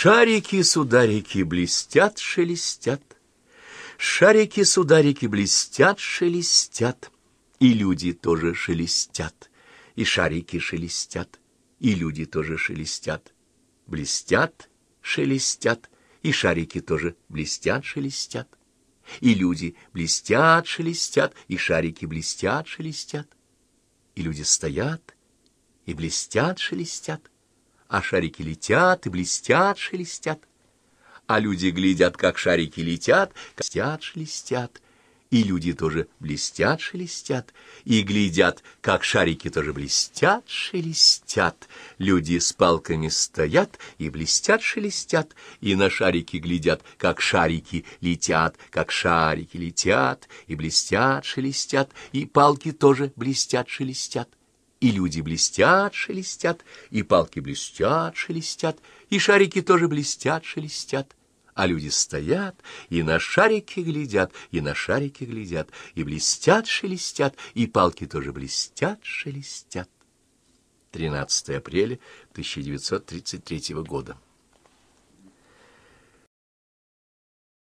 Шарики-сударики блестят, шелестят. Шарики-сударики блестят, шелестят. И люди тоже шелестят. И шарики шелестят. И люди тоже шелестят. Блестят, шелестят. И шарики тоже блестят, шелестят. И люди блестят, шелестят. И шарики блестят, шелестят. И люди стоят и блестят, шелестят а шарики летят и блестят, шелестят. А люди глядят, как шарики летят, блестят, шелестят. И люди тоже блестят, шелестят, и глядят, как шарики тоже блестят, шелестят. Люди с палками стоят и блестят, шелестят, и на шарики глядят, как шарики летят, как шарики летят, и блестят, шелестят, и палки тоже блестят, шелестят и люди блестят, шелестят, и палки блестят, шелестят, и шарики тоже блестят, шелестят. А люди стоят и на шарики глядят, и на шарики глядят, и блестят, шелестят, и палки тоже блестят, шелестят. 13 апреля 1933 года.